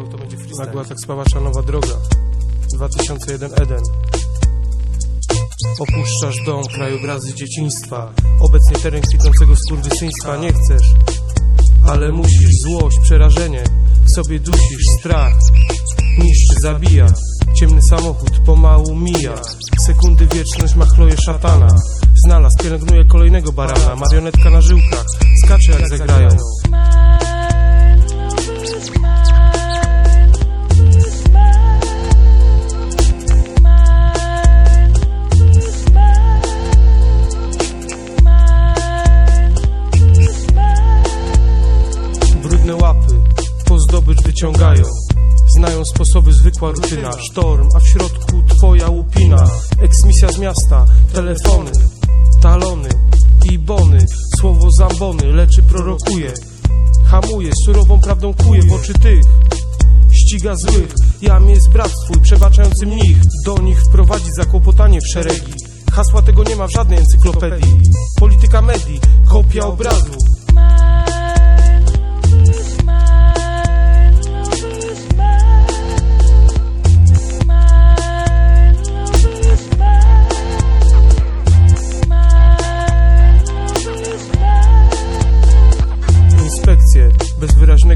Yo, to będzie freestyle. Nagła tak spawacza nowa droga. 2001 Eden. Opuszczasz dom, krajobrazy dzieciństwa. Obecnie teren kwitnącego skurwysyństwa Nie chcesz, ale musisz Złość, przerażenie. W sobie dusisz, strach. Niszczy, zabija. Ciemny samochód pomału mija. Sekundy wieczność machloje szatana. Znalazł, pielęgnuje kolejnego barana. Marionetka na żyłkach. Skacze jak zagrają wyciągają Znają sposoby zwykła rutyna. Sztorm, a w środku twoja łupina. Eksmisja z miasta, telefony Talony i bony. Słowo zambony leczy prorokuje. Hamuje, surową prawdą kuje w oczy tych. Ściga złych, jam jest brat twój Przebaczający mnich. Do nich wprowadzi zakłopotanie w szeregi. Hasła tego nie ma w żadnej encyklopedii. Polityka medii, kopia obrazu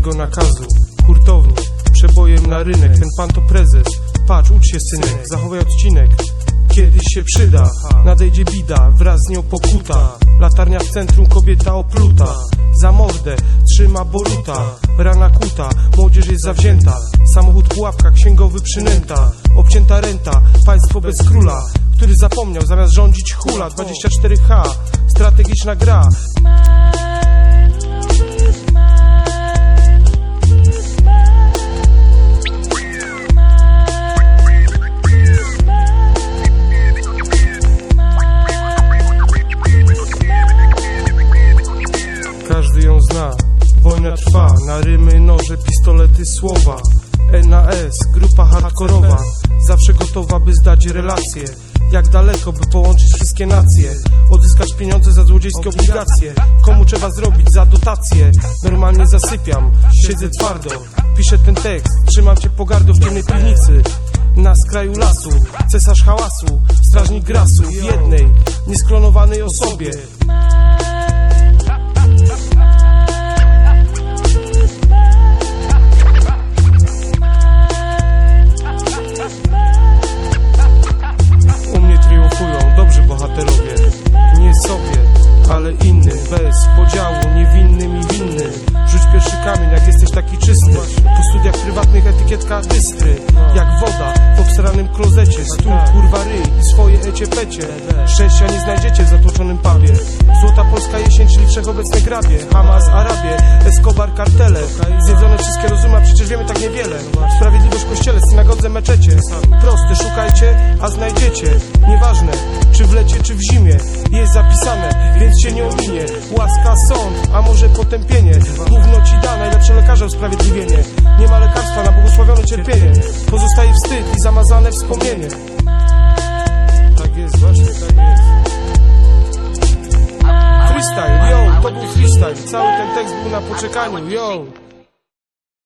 wyraźnego nakazu. Hurtownie, przebojem na rynek Ten pan to prezes. Patrz, ucz się synek, zachowaj odcinek. Kiedyś się przyda Nadejdzie bida, wraz z nią pokuta. Latarnia w centrum, kobieta opluta. Za mordę trzyma boruta Rana kuta, młodzież jest zawzięta. Samochód pułapka, księgowy przynęta. Obcięta renta, państwo bez króla. Który zapomniał zamiast rządzić hula 24H, strategiczna gra Na rymy, noże, pistolety, słowa. NAS, grupa hardkorowa. Zawsze gotowa, by zdać relacje. Jak daleko, by połączyć wszystkie nacje. Odzyskać pieniądze za złodziejskie obligacje. Komu trzeba zrobić za dotacje? Normalnie zasypiam, siedzę twardo. Piszę ten tekst, trzymam cię pogardo w ciemnej piwnicy. Na skraju lasu, cesarz hałasu, strażnik grasu w jednej, niesklonowanej osobie etykietka dystry Jak woda w obsranym klozecie. Stół, kurwa ryj i swoje ecie-pecie. Szczęścia nie znajdziecie w zatłoczonym pubie. Złota polska jesień, czyli wszechobecne grabie. Hamas, Arabie, Escobar, kartele. Zjedzone wszystkie rozumy, a przecież wiemy tak niewiele. Sprawiedliwość w kościele, synagodze, meczecie. Proste, szukajcie, a znajdziecie. Nieważne, czy w lecie, czy w zimie. Jest zapisane, więc się nie ominie. Łaska, sąd, a może potępienie. Gówno ci da, najlepsze lekarza usprawiedliwienie. Nie ma lekarstwa na błogosławione cierpienie. Pozostaje wstyd i zamazane wspomnienie. Tak jest, właśnie tak jest. Freestyle, yo, to był freestyle. Cały ten tekst był na poczekaniu, yo